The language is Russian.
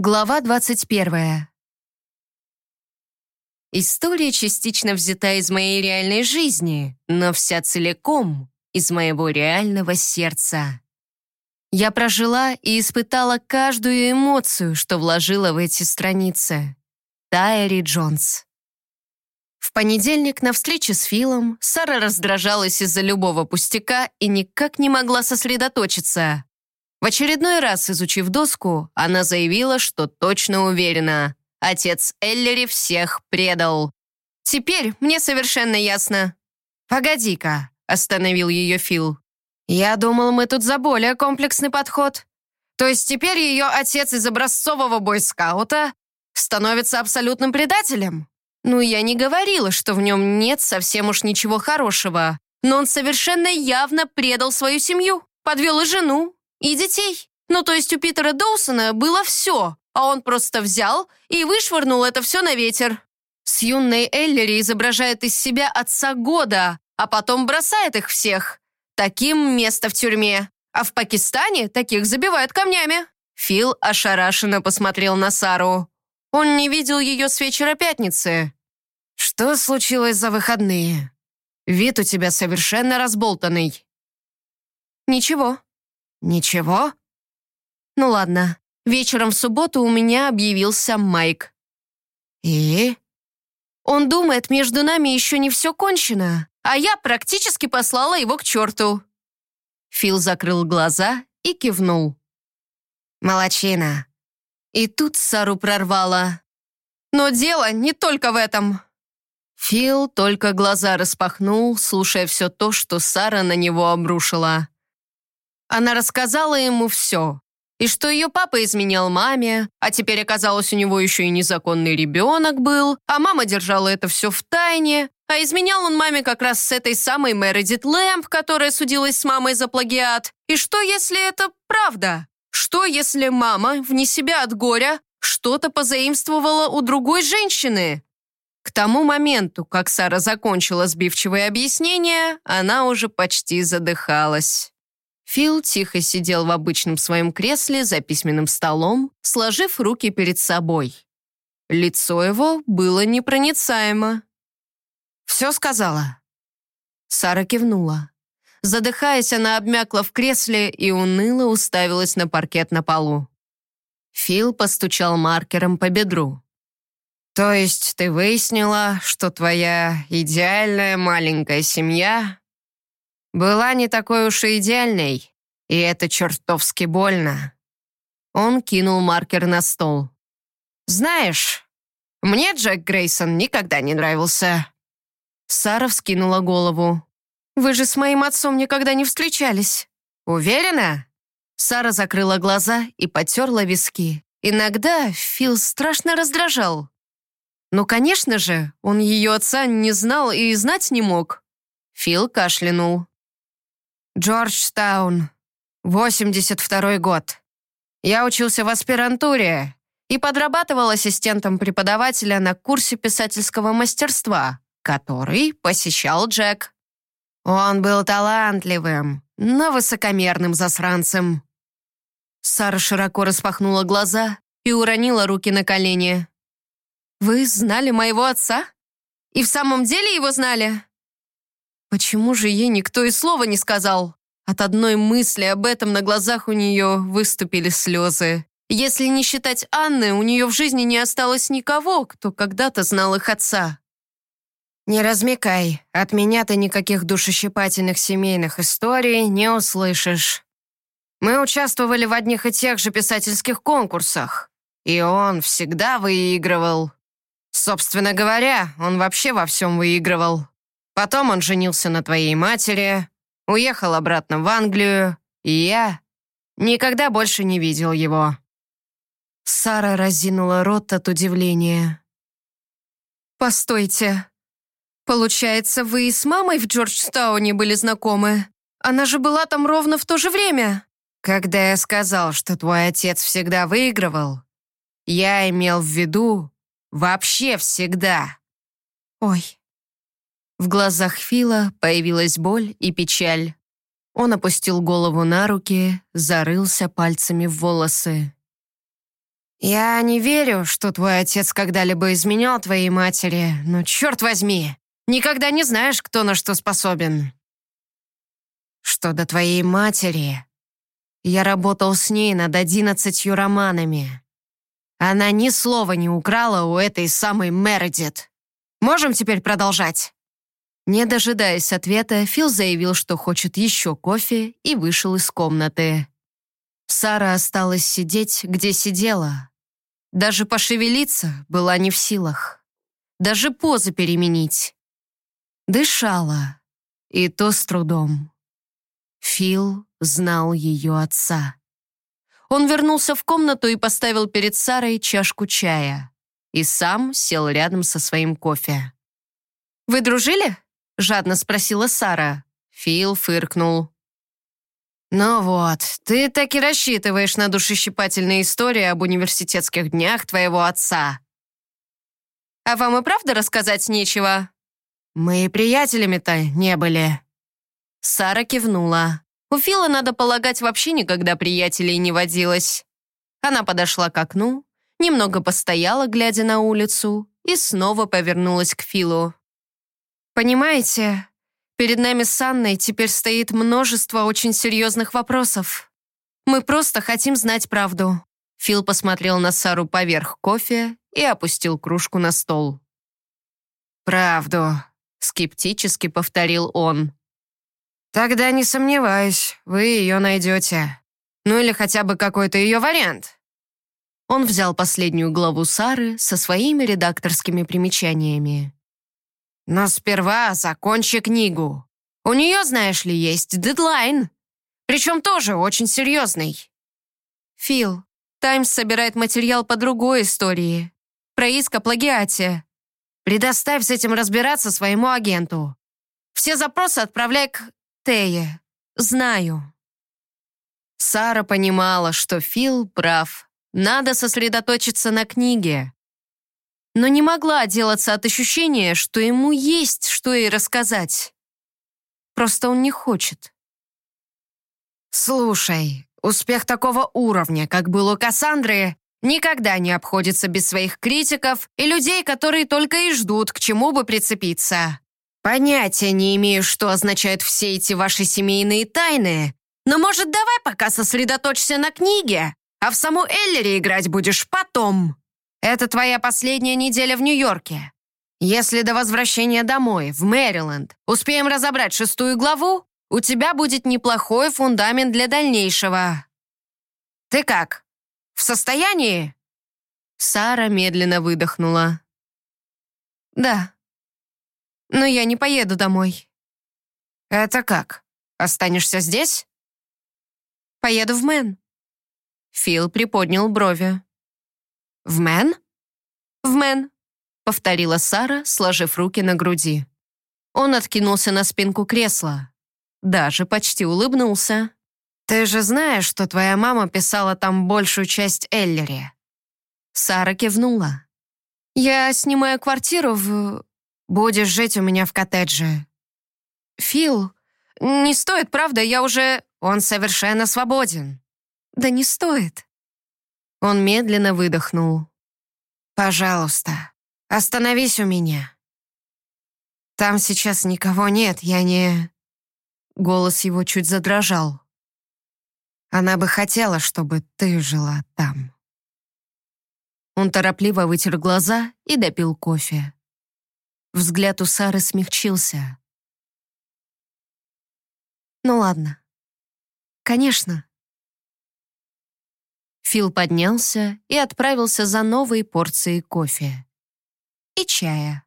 Глава 21. История частично взята из моей реальной жизни, но вся целиком из моего реального сердца. Я прожила и испытала каждую эмоцию, что вложила в эти страницы. Тайри Джонс. В понедельник на встрече с Филом Сара раздражалась из-за любого пустяка и никак не могла сосредоточиться. В очередной раз, изучив доску, она заявила, что точно уверена. Отец Эллери всех предал. «Теперь мне совершенно ясно». «Погоди-ка», — остановил ее Фил. «Я думал, мы тут за более комплексный подход. То есть теперь ее отец из образцового бойскаута становится абсолютным предателем? Ну, я не говорила, что в нем нет совсем уж ничего хорошего, но он совершенно явно предал свою семью, подвел и жену, и детей. Ну, то есть у Питера Доусона было все, а он просто взял и вышвырнул это все на ветер. С юной Эллери изображает из себя отца года, а потом бросает их всех. Таким место в тюрьме. А в Пакистане таких забивают камнями. Фил ошарашенно посмотрел на Сару. Он не видел ее с вечера пятницы. «Что случилось за выходные? Вид у тебя совершенно разболтанный». «Ничего», «Ничего?» «Ну ладно. Вечером в субботу у меня объявился Майк». «И?» «Он думает, между нами еще не все кончено, а я практически послала его к черту». Фил закрыл глаза и кивнул. «Молодчина». И тут Сару прорвало. «Но дело не только в этом». Фил только глаза распахнул, слушая все то, что Сара на него обрушила. Она рассказала ему все. И что ее папа изменял маме, а теперь оказалось у него еще и незаконный ребенок был, а мама держала это все в тайне, а изменял он маме как раз с этой самой Мередит Лэмп, которая судилась с мамой за плагиат. И что, если это правда? Что, если мама, вне себя от горя, что-то позаимствовала у другой женщины? К тому моменту, как Сара закончила сбивчивое объяснение, она уже почти задыхалась. Фил тихо сидел в обычном своем кресле за письменным столом, сложив руки перед собой. Лицо его было непроницаемо. «Все сказала?» Сара кивнула. Задыхаясь, она обмякла в кресле и уныло уставилась на паркет на полу. Фил постучал маркером по бедру. «То есть ты выяснила, что твоя идеальная маленькая семья была не такой уж и идеальной, и это чертовски больно. Он кинул маркер на стол. «Знаешь, мне Джек Грейсон никогда не нравился». Сара вскинула голову. «Вы же с моим отцом никогда не встречались. Уверена?» Сара закрыла глаза и потерла виски. Иногда Фил страшно раздражал. Но, конечно же, он ее отца не знал и знать не мог. Фил кашлянул. Джорджтаун, 82 год. Я учился в аспирантуре и подрабатывал ассистентом преподавателя на курсе писательского мастерства, который посещал Джек. Он был талантливым, но высокомерным засранцем. Сара широко распахнула глаза и уронила руки на колени. «Вы знали моего отца? И в самом деле его знали?» Почему же ей никто и слова не сказал? От одной мысли об этом на глазах у нее выступили слезы. Если не считать Анны, у нее в жизни не осталось никого, кто когда-то знал их отца. «Не размекай, от меня ты никаких душещипательных семейных историй не услышишь. Мы участвовали в одних и тех же писательских конкурсах, и он всегда выигрывал. Собственно говоря, он вообще во всем выигрывал. Потом он женился на твоей матери, уехал обратно в Англию, и я никогда больше не видел его». Сара разинула рот от удивления. «Постойте. Получается, вы и с мамой в Джорджтауне были знакомы? Она же была там ровно в то же время». «Когда я сказал, что твой отец всегда выигрывал, я имел в виду вообще всегда». «Ой, в глазах Фила появилась боль и печаль. Он опустил голову на руки, зарылся пальцами в волосы. «Я не верю, что твой отец когда-либо изменял твоей матери, но черт возьми, никогда не знаешь, кто на что способен». «Что до твоей матери, я работал с ней над одиннадцатью романами. Она ни слова не украла у этой самой Мередит. Можем теперь продолжать?» Не дожидаясь ответа, Фил заявил, что хочет еще кофе, и вышел из комнаты. Сара осталась сидеть, где сидела. Даже пошевелиться была не в силах. Даже позы переменить. Дышала. И то с трудом. Фил знал ее отца. Он вернулся в комнату и поставил перед Сарой чашку чая. И сам сел рядом со своим кофе. «Вы дружили?» — жадно спросила Сара. Фил фыркнул. «Ну вот, ты так и рассчитываешь на душещипательные истории об университетских днях твоего отца». «А вам и правда рассказать нечего?» «Мы приятелями-то не были». Сара кивнула. У Фила, надо полагать, вообще никогда приятелей не водилось. Она подошла к окну, немного постояла, глядя на улицу, и снова повернулась к Филу. «Понимаете, Перед нами с Анной теперь стоит множество очень серьезных вопросов. Мы просто хотим знать правду». Фил посмотрел на Сару поверх кофе и опустил кружку на стол. «Правду», — скептически повторил он. «Тогда не сомневаюсь, вы ее найдете. Ну или хотя бы какой-то ее вариант». Он взял последнюю главу Сары со своими редакторскими примечаниями. Но сперва закончи книгу. У нее, знаешь ли, есть дедлайн. Причем тоже очень серьезный. Фил, Таймс собирает материал по другой истории. Про иск о плагиате. Предоставь с этим разбираться своему агенту. Все запросы отправляй к Тее. Знаю. Сара понимала, что Фил прав. Надо сосредоточиться на книге но не могла отделаться от ощущения, что ему есть что ей рассказать. Просто он не хочет. «Слушай, успех такого уровня, как был у Кассандры, никогда не обходится без своих критиков и людей, которые только и ждут, к чему бы прицепиться. Понятия не имею, что означают все эти ваши семейные тайны, но, может, давай пока сосредоточься на книге, а в саму Эллери играть будешь потом». Это твоя последняя неделя в Нью-Йорке. Если до возвращения домой, в Мэриленд, успеем разобрать шестую главу, у тебя будет неплохой фундамент для дальнейшего. Ты как? В состоянии?» Сара медленно выдохнула. «Да. Но я не поеду домой». «Это как? Останешься здесь?» «Поеду в Мэн». Фил приподнял брови. «В Мэн?» «В Мэн», — повторила Сара, сложив руки на груди. Он откинулся на спинку кресла. Даже почти улыбнулся. «Ты же знаешь, что твоя мама писала там большую часть Эллери?» Сара кивнула. «Я снимаю квартиру в... Будешь жить у меня в коттедже». «Фил, не стоит, правда, я уже...» «Он совершенно свободен». «Да не стоит». Он медленно выдохнул. «Пожалуйста, остановись у меня. Там сейчас никого нет, я не...» Голос его чуть задрожал. «Она бы хотела, чтобы ты жила там». Он торопливо вытер глаза и допил кофе. Взгляд у Сары смягчился. «Ну ладно. Конечно, Фил поднялся и отправился за новой порцией кофе. И чая.